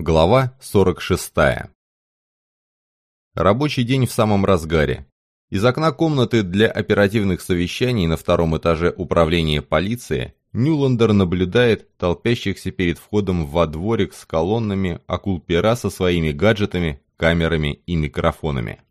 Глава 46. Рабочий день в самом разгаре. Из окна комнаты для оперативных совещаний на втором этаже управления полиции Нюландер наблюдает толпящихся перед входом во дворик с колоннами акул-пера со своими гаджетами, камерами и микрофонами.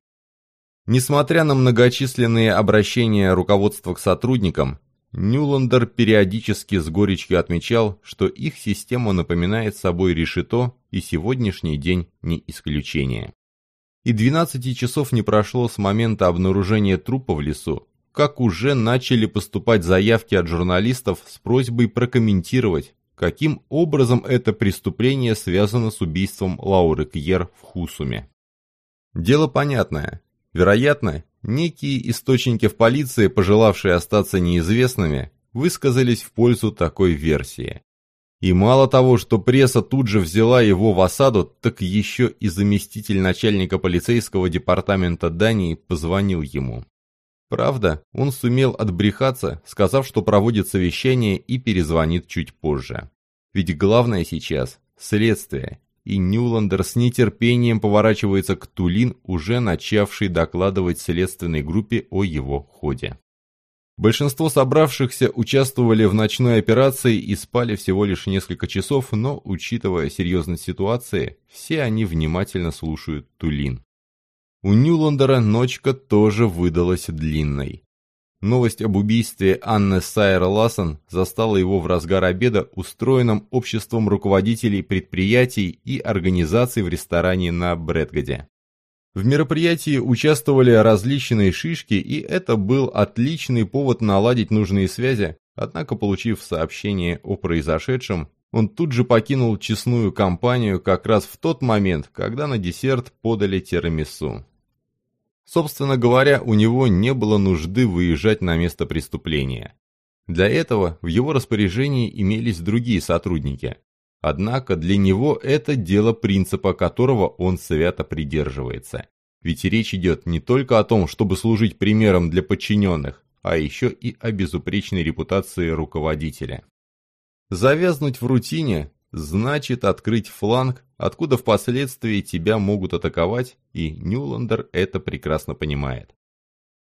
Несмотря на многочисленные обращения руководства к сотрудникам, Нюландер периодически с горечью отмечал, что их система напоминает собой решето, и сегодняшний день не исключение. И 12 часов не прошло с момента обнаружения трупа в лесу, как уже начали поступать заявки от журналистов с просьбой прокомментировать, каким образом это преступление связано с убийством Лауры Кьер в Хусуме. Дело понятное. Вероятно, некие источники в полиции, пожелавшие остаться неизвестными, высказались в пользу такой версии. И мало того, что пресса тут же взяла его в осаду, так еще и заместитель начальника полицейского департамента Дании позвонил ему. Правда, он сумел отбрехаться, сказав, что проводит совещание и перезвонит чуть позже. Ведь главное сейчас – следствие, и Нюландер с нетерпением поворачивается к Тулин, уже начавший докладывать следственной группе о его ходе. Большинство собравшихся участвовали в ночной операции и спали всего лишь несколько часов, но, учитывая серьезность ситуации, все они внимательно слушают Тулин. У Нюландера ночка тоже выдалась длинной. Новость об убийстве Анны Сайер Лассен застала его в разгар обеда, устроенном обществом руководителей предприятий и организаций в ресторане на Брэдгаде. В мероприятии участвовали различные шишки, и это был отличный повод наладить нужные связи, однако, получив сообщение о произошедшем, он тут же покинул честную компанию как раз в тот момент, когда на десерт подали тирамису. Собственно говоря, у него не было нужды выезжать на место преступления. Для этого в его распоряжении имелись другие сотрудники. Однако для него это дело принципа, которого он свято придерживается. Ведь речь идет не только о том, чтобы служить примером для подчиненных, а еще и о безупречной репутации руководителя. Завязнуть в рутине значит открыть фланг, откуда впоследствии тебя могут атаковать, и Нюландер это прекрасно понимает.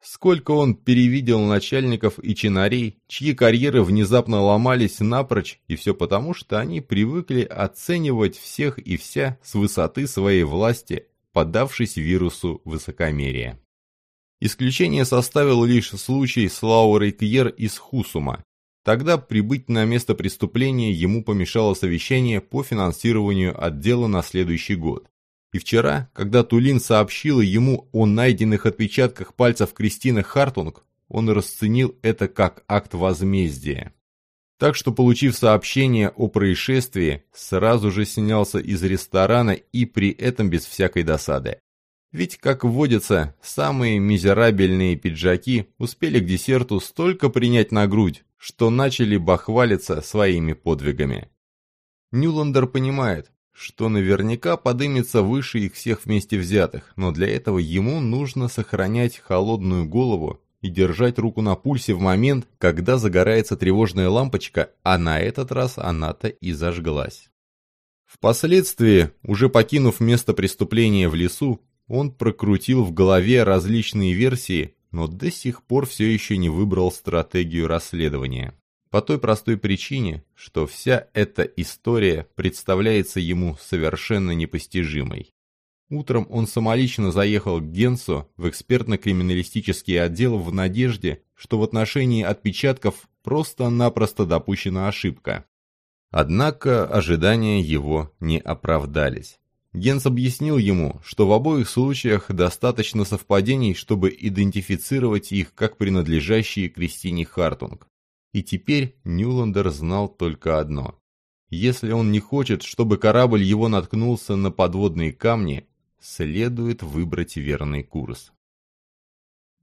Сколько он перевидел начальников и чинарей, чьи карьеры внезапно ломались напрочь, и все потому, что они привыкли оценивать всех и вся с высоты своей власти, поддавшись вирусу высокомерия. Исключение составил лишь случай с Лаурой Кьер из Хусума, Тогда прибыть на место преступления ему помешало совещание по финансированию отдела на следующий год. И вчера, когда Тулин сообщила ему о найденных отпечатках пальцев Кристины Хартунг, он расценил это как акт возмездия. Так что, получив сообщение о происшествии, сразу же снялся из ресторана и при этом без всякой досады. Ведь, как водится, самые мизерабельные пиджаки успели к десерту столько принять на грудь, что начали бахвалиться своими подвигами. Нюландер понимает, что наверняка подымется выше их всех вместе взятых, но для этого ему нужно сохранять холодную голову и держать руку на пульсе в момент, когда загорается тревожная лампочка, а на этот раз она-то и зажглась. Впоследствии, уже покинув место преступления в лесу, он прокрутил в голове различные версии, но до сих пор все еще не выбрал стратегию расследования. По той простой причине, что вся эта история представляется ему совершенно непостижимой. Утром он самолично заехал к Генсу в экспертно-криминалистический отдел в надежде, что в отношении отпечатков просто-напросто допущена ошибка. Однако ожидания его не оправдались. Генс объяснил ему, что в обоих случаях достаточно совпадений, чтобы идентифицировать их как принадлежащие Кристине Хартунг. И теперь Нюландер знал только одно. Если он не хочет, чтобы корабль его наткнулся на подводные камни, следует выбрать верный курс.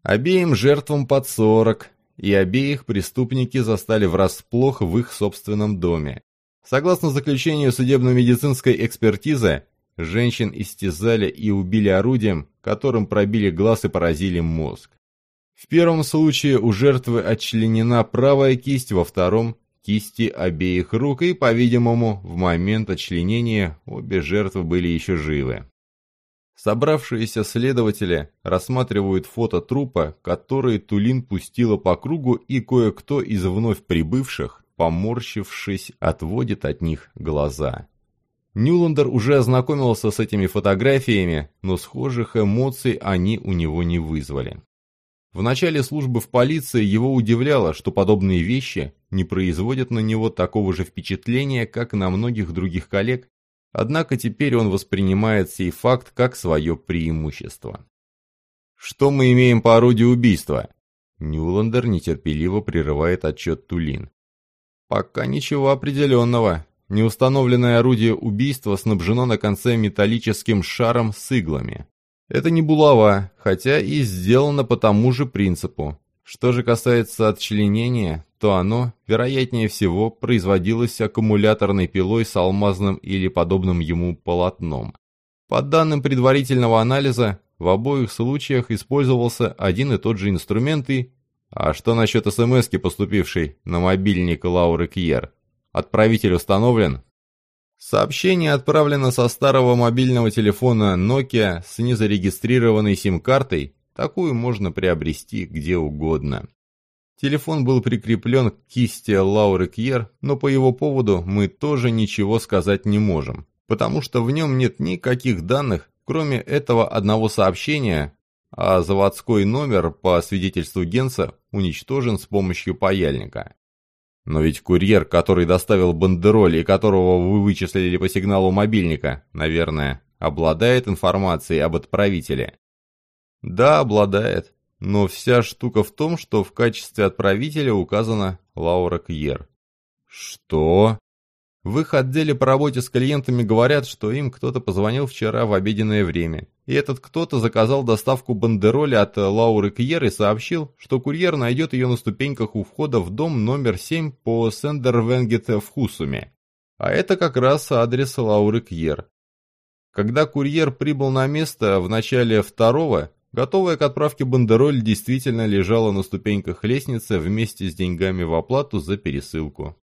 Обеим жертвам под сорок, и обеих преступники застали врасплох в их собственном доме. Согласно заключению судебно-медицинской экспертизы, Женщин истязали и убили орудием, которым пробили глаз и поразили мозг. В первом случае у жертвы отчленена правая кисть, во втором кисти обеих рук, и, по-видимому, в момент отчленения обе жертвы были еще живы. Собравшиеся следователи рассматривают фото трупа, который Тулин пустила по кругу, и кое-кто из вновь прибывших, поморщившись, отводит от них глаза. Нюландер уже ознакомился с этими фотографиями, но схожих эмоций они у него не вызвали. В начале службы в полиции его удивляло, что подобные вещи не производят на него такого же впечатления, как на многих других коллег, однако теперь он воспринимает сей факт как свое преимущество. «Что мы имеем по орудию убийства?» Нюландер нетерпеливо прерывает отчет Тулин. «Пока ничего определенного. Неустановленное орудие убийства снабжено на конце металлическим шаром с иглами. Это не булава, хотя и сделано по тому же принципу. Что же касается отчленения, то оно, вероятнее всего, производилось аккумуляторной пилой с алмазным или подобным ему полотном. По данным предварительного анализа, в обоих случаях использовался один и тот же инструмент и... А что насчет смс поступившей на мобильник Лауры Кьер? Отправитель установлен? Сообщение отправлено со старого мобильного телефона Nokia с незарегистрированной сим-картой. Такую можно приобрести где угодно. Телефон был прикреплен к кисти Лауры Кьер, но по его поводу мы тоже ничего сказать не можем, потому что в нем нет никаких данных, кроме этого одного сообщения, а заводской номер, по свидетельству Генса, уничтожен с помощью паяльника. Но ведь курьер, который доставил бандероль и которого вы вычислили по сигналу мобильника, наверное, обладает информацией об отправителе. Да, обладает. Но вся штука в том, что в качестве отправителя указана Лаура Кьер. Что? В их отделе по работе с клиентами говорят, что им кто-то позвонил вчера в обеденное время. И этот кто-то заказал доставку бандероли от Лауры Кьер и сообщил, что курьер найдет ее на ступеньках у входа в дом номер 7 по Сендервенгете в Хусуме. А это как раз адрес Лауры Кьер. Когда курьер прибыл на место в начале второго, готовая к отправке бандероль действительно лежала на ступеньках лестницы вместе с деньгами в оплату за пересылку.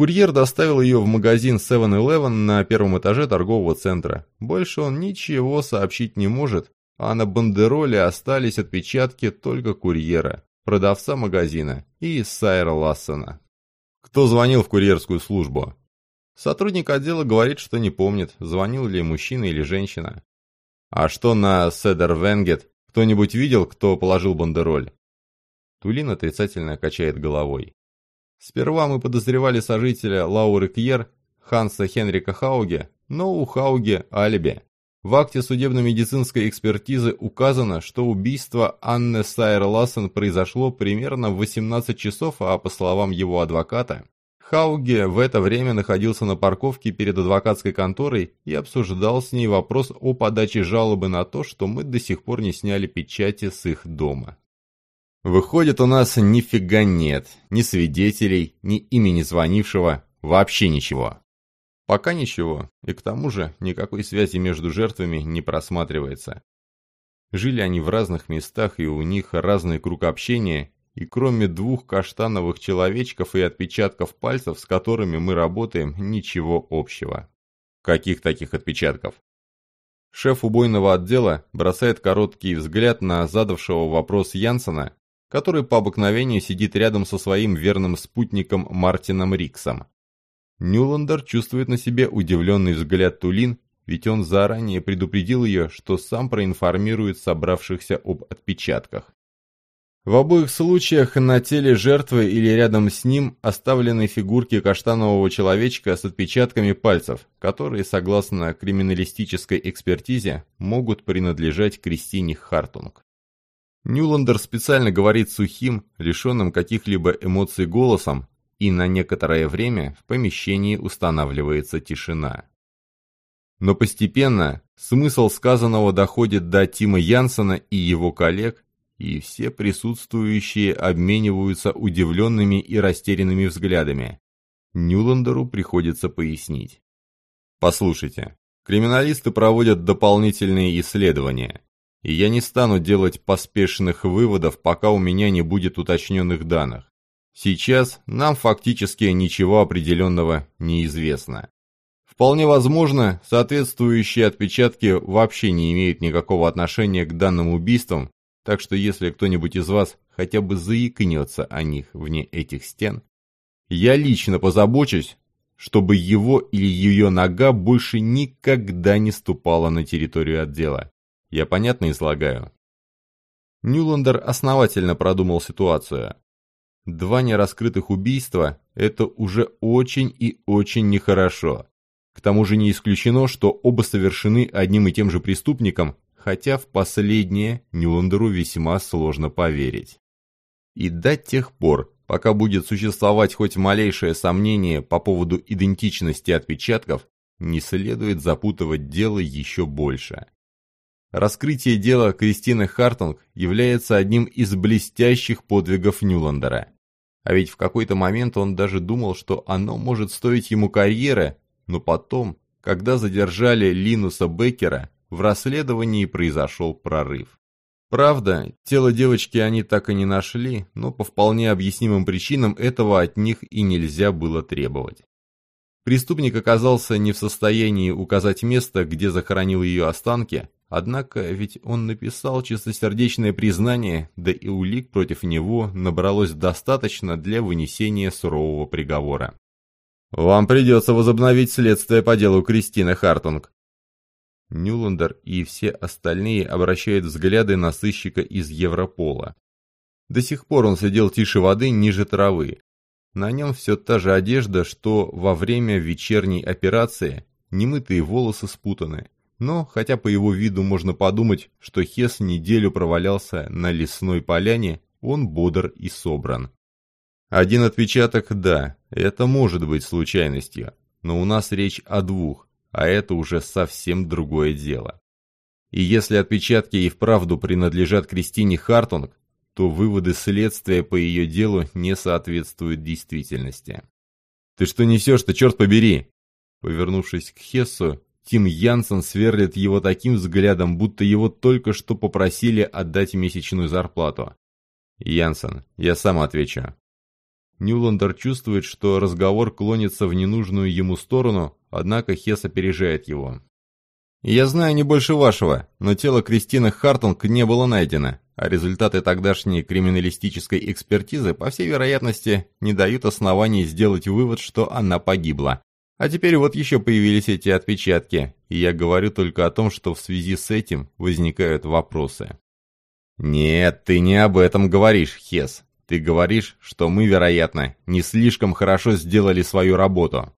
Курьер доставил ее в магазин 7-Eleven на первом этаже торгового центра. Больше он ничего сообщить не может, а на бандероле остались отпечатки только курьера, продавца магазина и Сайра Лассена. Кто звонил в курьерскую службу? Сотрудник отдела говорит, что не помнит, звонил ли мужчина или женщина. А что на Седер Венгет? Кто-нибудь видел, кто положил бандероль? Тулин отрицательно качает головой. Сперва мы подозревали сожителя Лауры Кьер, Ханса Хенрика Хауге, но у Хауге алиби. В акте судебно-медицинской экспертизы указано, что убийство Анны Сайер Лассен произошло примерно в 18 часов, а по словам его адвоката, Хауге в это время находился на парковке перед адвокатской конторой и обсуждал с ней вопрос о подаче жалобы на то, что мы до сих пор не сняли печати с их дома. Выходит, у нас нифига нет, ни свидетелей, ни имени звонившего, вообще ничего. Пока ничего, и к тому же никакой связи между жертвами не просматривается. Жили они в разных местах, и у них разный круг общения, и кроме двух каштановых человечков и отпечатков пальцев, с которыми мы работаем, ничего общего. Каких таких отпечатков? Шеф убойного отдела бросает короткий взгляд на задавшего вопрос Янсена который по обыкновению сидит рядом со своим верным спутником Мартином Риксом. Нюландер чувствует на себе удивленный взгляд Тулин, ведь он заранее предупредил ее, что сам проинформирует собравшихся об отпечатках. В обоих случаях на теле жертвы или рядом с ним оставлены фигурки каштанового человечка с отпечатками пальцев, которые, согласно криминалистической экспертизе, могут принадлежать Кристине Хартунг. Нюландер специально говорит сухим, лишенным каких-либо эмоций голосом, и на некоторое время в помещении устанавливается тишина. Но постепенно смысл сказанного доходит до Тима Янсена и его коллег, и все присутствующие обмениваются удивленными и растерянными взглядами. Нюландеру приходится пояснить. Послушайте, криминалисты проводят дополнительные исследования и я не стану делать поспешных выводов, пока у меня не будет уточненных данных. Сейчас нам фактически ничего определенного не известно. Вполне возможно, соответствующие отпечатки вообще не имеют никакого отношения к данным убийствам, так что если кто-нибудь из вас хотя бы заикнется о них вне этих стен, я лично позабочусь, чтобы его или ее нога больше никогда не ступала на территорию отдела. Я понятно излагаю? Нюландер основательно продумал ситуацию. Два нераскрытых убийства – это уже очень и очень нехорошо. К тому же не исключено, что оба совершены одним и тем же преступником, хотя в последнее Нюландеру весьма сложно поверить. И до тех пор, пока будет существовать хоть малейшее сомнение по поводу идентичности отпечатков, не следует запутывать дело еще больше. Раскрытие дела Кристины Хартунг является одним из блестящих подвигов Нюландера. А ведь в какой-то момент он даже думал, что оно может стоить ему карьеры, но потом, когда задержали Линуса Беккера, в расследовании произошел прорыв. Правда, тело девочки они так и не нашли, но по вполне объяснимым причинам этого от них и нельзя было требовать. Преступник оказался не в состоянии указать место, где захоронил ее останки, однако ведь он написал чистосердечное признание, да и улик против него набралось достаточно для вынесения сурового приговора. «Вам придется возобновить следствие по делу Кристины Хартунг». Нюландер и все остальные обращают взгляды на сыщика из Европола. До сих пор он сидел тише воды ниже травы. На нем все та же одежда, что во время вечерней операции, немытые волосы спутаны. Но, хотя по его виду можно подумать, что Хес неделю провалялся на лесной поляне, он бодр и собран. Один отпечаток – да, это может быть случайностью, но у нас речь о двух, а это уже совсем другое дело. И если отпечатки и вправду принадлежат Кристине Хартунг, то выводы следствия по ее делу не соответствуют действительности. «Ты что несешь-то, черт побери?» Повернувшись к Хессу, Тим Янсен сверлит его таким взглядом, будто его только что попросили отдать месячную зарплату. «Янсен, я сам отвечу. Нюландер чувствует, что разговор клонится в ненужную ему сторону, однако Хес опережает его. «Я знаю не больше вашего, но тело Кристины Хартунг не было найдено, а результаты тогдашней криминалистической экспертизы, по всей вероятности, не дают оснований сделать вывод, что она погибла. А теперь вот еще появились эти отпечатки, и я говорю только о том, что в связи с этим возникают вопросы». «Нет, ты не об этом говоришь, Хес. Ты говоришь, что мы, вероятно, не слишком хорошо сделали свою работу.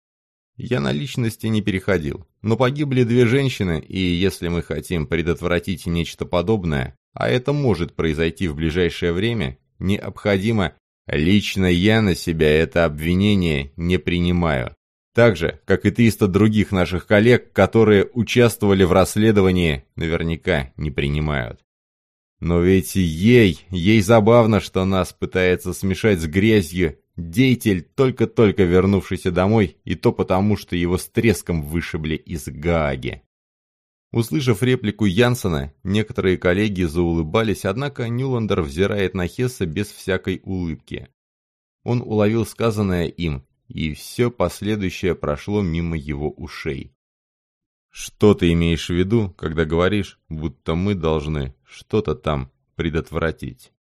Я на личности не переходил, но погибли две женщины, и если мы хотим предотвратить нечто подобное, а это может произойти в ближайшее время, необходимо... Лично я на себя это обвинение не принимаю. Так же, как и 300 других наших коллег, которые участвовали в расследовании, наверняка не принимают. Но ведь ей, ей забавно, что нас пытается смешать с грязью деятель, только-только вернувшийся домой, и то потому, что его с треском вышибли из Гааги. Услышав реплику Янсена, некоторые коллеги заулыбались, однако Нюландер взирает на Хесса без всякой улыбки. Он уловил сказанное им, и все последующее прошло мимо его ушей. Что ты имеешь в виду, когда говоришь, будто мы должны что-то там предотвратить?